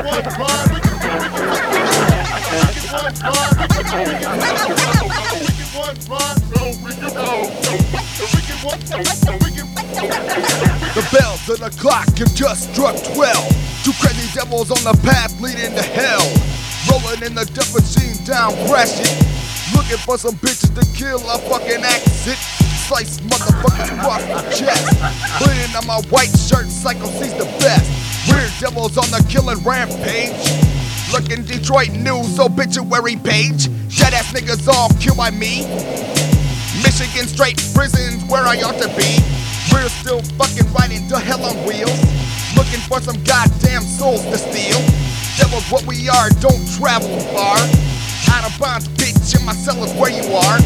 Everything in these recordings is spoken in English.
The bells of the clock have just struck 12. Two crazy devils on the path leading to hell. Rolling in the death machine down, crashing. Looking for some bitches to kill, a fucking exit. Slice motherfuckers across the chest. Bleeding on my white shirt, Psycho sees the best. Devils on the killing rampage. Looking Detroit news, obituary page. Dead ass niggas killed by me. Michigan straight prisons where I ought to be. We're still fucking riding to hell on wheels. Looking for some goddamn souls to steal. Devil's what we are, don't travel far. Out of bounds, bitch, and my cell is where you are.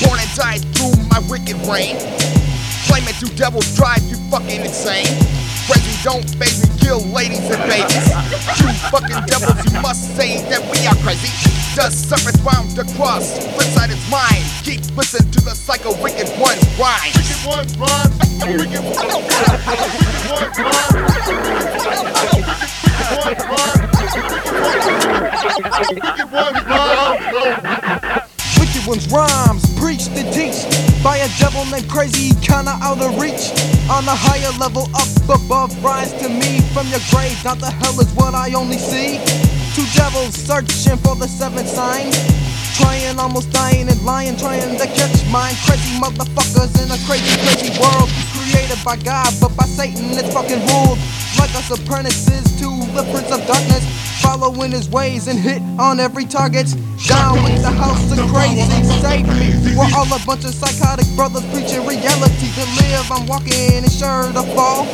Born and died through my wicked reign. Claiming two devils drive you fucking insane. Crazy don't baby kill ladies and babies. Two fucking devils, you must say that we are crazy. The serpent bound across, flip side is mine. Keep listening to the psycho wicked one rhyme. Wicked ones rhyme. Wicked ones rhyme. Wicked rhymes, preach the teach by a devil named Crazy, kinda out of reach. On a higher level, up above, rise to me from your grave. Not the hell is what I only see. Two devils searching for the seventh sign. Trying, almost dying and lying, trying to catch mine. Crazy motherfuckers in a crazy, crazy world. Created by God, but by Satan, it's fucking ruled. Like us apprentices to the Prince of Darkness. Following his ways and hit on every target. Down with the house of crazy, save me. We're all a bunch of psychotic brothers preaching reality to live. I'm walking and sure to fall.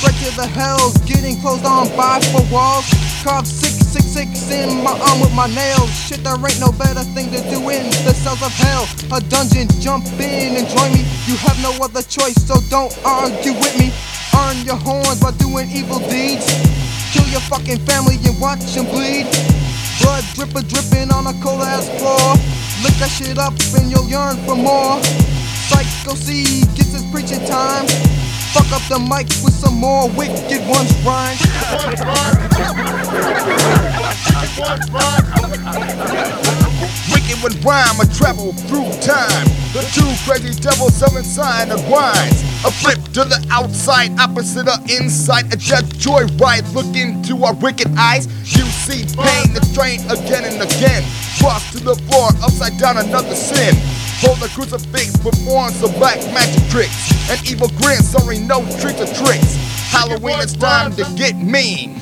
Straight to the hells, getting closed on by four walls. Carved 666 in my arm with my nails. Shit, there ain't no better thing to do in the cells of hell. A dungeon, jump in and join me. You have no other choice, so don't argue with me. Earn your horns by doing evil deeds. Kill your fucking family and watch them bleed. Blood dripping, dripping on a cold ass floor. Lick that shit up and you'll yearn for more. Psycho C gets his preaching time. Fuck up the mic with some more wicked ones rhyme. Wicked with rhyme, I travel through time. The two crazy devils of inside the grinds. A flip to the outside, opposite of inside. A death joyride, look into our wicked eyes. You see pain, the strain again and again. Cross to the floor, upside down, another sin. Hold the crucifix, perform some black magic tricks. An evil grin, sorry, no tricks or tricks. Halloween, it's time to get mean.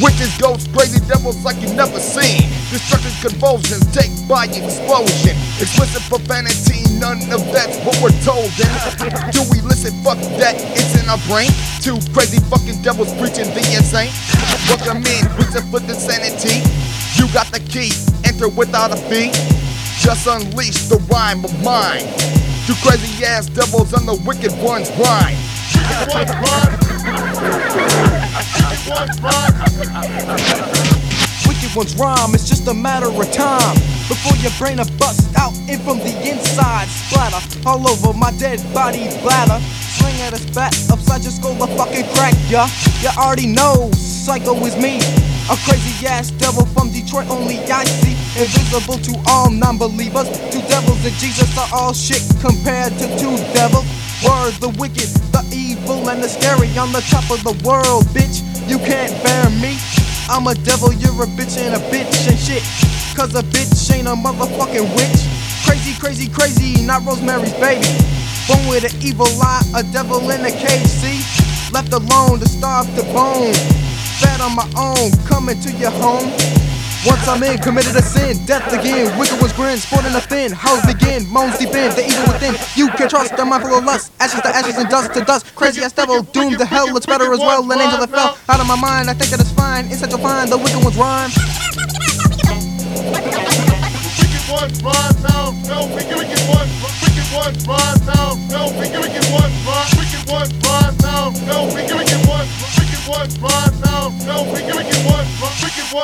Witches, ghosts, crazy devils like you've never seen. Destruction, convulsions, take by explosion. Explicit profanity, none of that's what we're told. And do we listen? Fuck that, it's in our brain. Two crazy fucking devils preaching the insane. Welcome in, reaching for the sanity. You got the key, enter without a fee. Just unleash the rhyme of mine. Two crazy ass devils and the wicked ones rhyme. Wicked ones rhyme, it's just a matter of time before your brain a bust out and from the inside splatter all over my dead body bladder. Sling at his back upside your skull, a fucking crack ya. You already know, psycho is me. A crazy ass devil from Detroit, only I see. Invisible to all non believers. Two devils and Jesus are all shit compared to two devils. Word, the wicked, the evil, and the scary on the top of the world, bitch. You can't bear me. I'm a devil, you're a bitch and a bitch and shit. Cause a bitch ain't a motherfucking witch. Crazy, crazy, crazy, not Rosemary's baby. Born with an evil eye, a devil in a cage, see? Left alone to starve to bone. Fat on my own, coming to your home. Once I'm in, committed a sin, death again. Wicked was grin, sporting a thin. House begin, moans deep in, the evil within. You can trust, the mindful of lust. Ashes to ashes and dust to dust. Crazy ass devil, doomed to hell. It's better as well. An angel that fell out of my mind. I think that it's fine. It's such a fine, the wicked ones rhyme. Wicked ones rhyme now. No, wicked, ones. Wicked ones rhyme now. No, wicked, rhyme. Wicked ones rhyme now. No, wicked, ones. Wicked ones rhyme now. No, wicked, ones. Wicked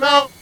now.